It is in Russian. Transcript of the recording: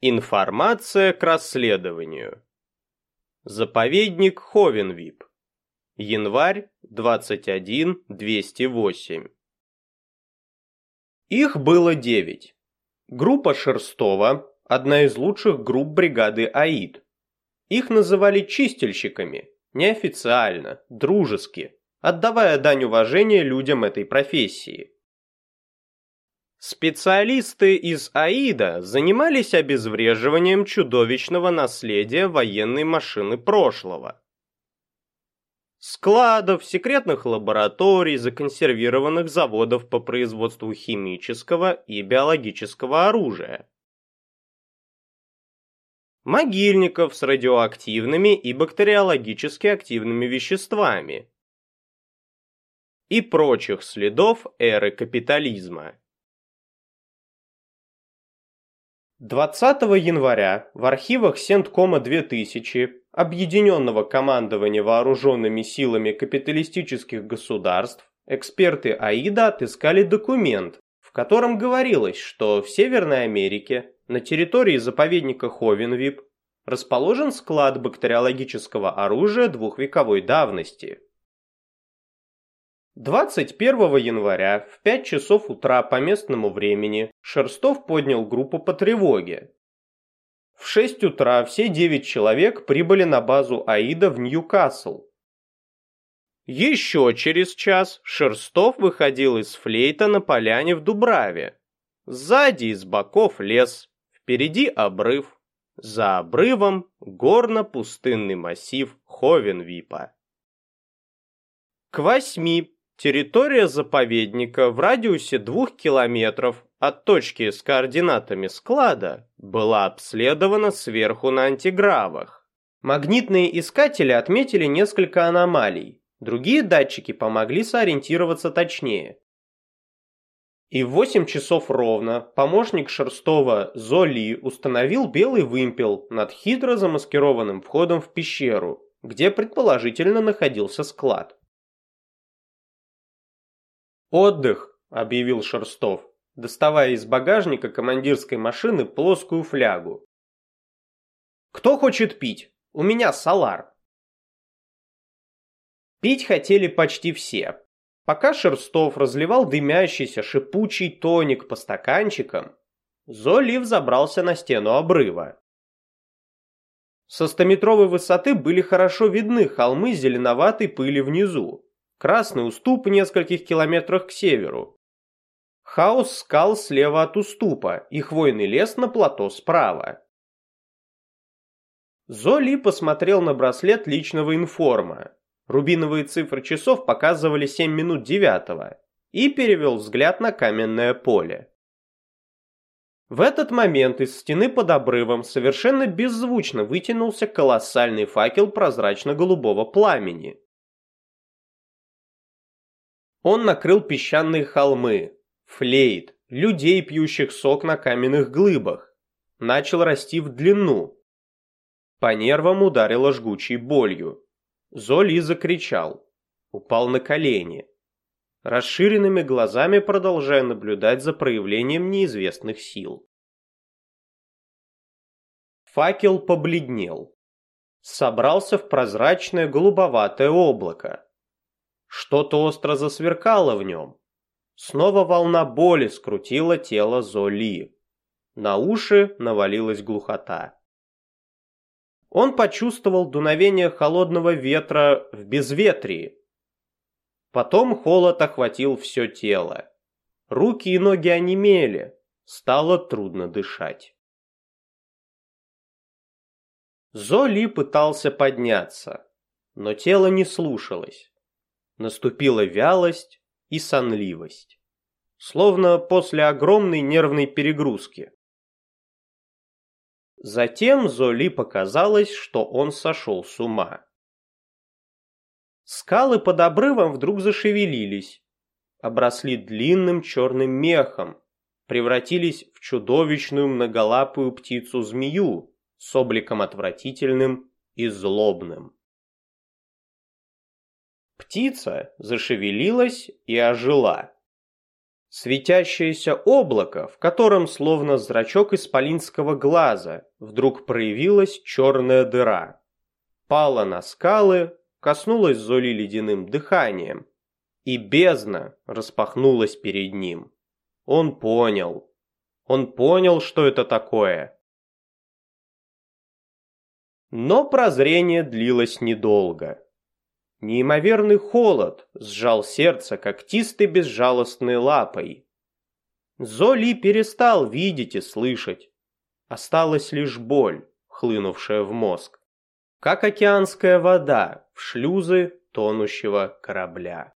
Информация к расследованию. Заповедник Ховенвип. Январь 21-208. Их было девять. Группа Шерстова – одна из лучших групп бригады АИД. Их называли чистильщиками, неофициально, дружески, отдавая дань уважения людям этой профессии. Специалисты из АИДа занимались обезвреживанием чудовищного наследия военной машины прошлого. Складов, секретных лабораторий, законсервированных заводов по производству химического и биологического оружия. Могильников с радиоактивными и бактериологически активными веществами. И прочих следов эры капитализма. 20 января в архивах Сенткома 2000 Объединенного командования вооруженными силами капиталистических государств эксперты АИДа отыскали документ, в котором говорилось, что в Северной Америке на территории заповедника Ховенвип расположен склад бактериологического оружия двухвековой давности. 21 января в 5 часов утра по местному времени Шерстов поднял группу по тревоге. В 6 утра все 9 человек прибыли на базу Аида в Ньюкасл. Еще через час Шерстов выходил из флейта на поляне в Дубраве. Сзади и с боков лес, впереди обрыв, за обрывом горно-пустынный массив Ховенвипа. К восьми Территория заповедника в радиусе двух километров от точки с координатами склада была обследована сверху на антигравах. Магнитные искатели отметили несколько аномалий, другие датчики помогли сориентироваться точнее. И в 8 часов ровно помощник Шерстова Золи установил белый вымпел над хитро замаскированным входом в пещеру, где предположительно находился склад. «Отдых!» – объявил Шерстов, доставая из багажника командирской машины плоскую флягу. «Кто хочет пить? У меня салар!» Пить хотели почти все. Пока Шерстов разливал дымящийся шипучий тоник по стаканчикам, Золив забрался на стену обрыва. Со стометровой высоты были хорошо видны холмы зеленоватой пыли внизу, Красный уступ в нескольких километрах к северу. Хаос скал слева от уступа и хвойный лес на плато справа. Золи посмотрел на браслет личного информа. Рубиновые цифры часов показывали 7 минут девятого и перевел взгляд на каменное поле. В этот момент из стены под обрывом совершенно беззвучно вытянулся колоссальный факел прозрачно-голубого пламени. Он накрыл песчаные холмы, флейт, людей, пьющих сок на каменных глыбах. Начал расти в длину. По нервам ударило жгучей болью. Золи закричал. Упал на колени. Расширенными глазами продолжая наблюдать за проявлением неизвестных сил. Факел побледнел. Собрался в прозрачное голубоватое облако. Что-то остро засверкало в нем. Снова волна боли скрутила тело Золи. На уши навалилась глухота. Он почувствовал дуновение холодного ветра в безветрии. Потом холод охватил все тело. Руки и ноги онемели, стало трудно дышать. Золи пытался подняться, но тело не слушалось наступила вялость и сонливость, словно после огромной нервной перегрузки. Затем Золи показалось, что он сошел с ума. Скалы под обрывом вдруг зашевелились, обросли длинным черным мехом, превратились в чудовищную многолапую птицу-змею с обликом отвратительным и злобным. Птица зашевелилась и ожила. Светящееся облако, в котором, словно зрачок исполинского глаза, вдруг проявилась черная дыра. Пала на скалы, коснулась Золи ледяным дыханием, и бездна распахнулась перед ним. Он понял. Он понял, что это такое. Но прозрение длилось недолго. Неимоверный холод сжал сердце когтистой безжалостной лапой. Золи перестал видеть и слышать. Осталась лишь боль, хлынувшая в мозг, как океанская вода в шлюзы тонущего корабля.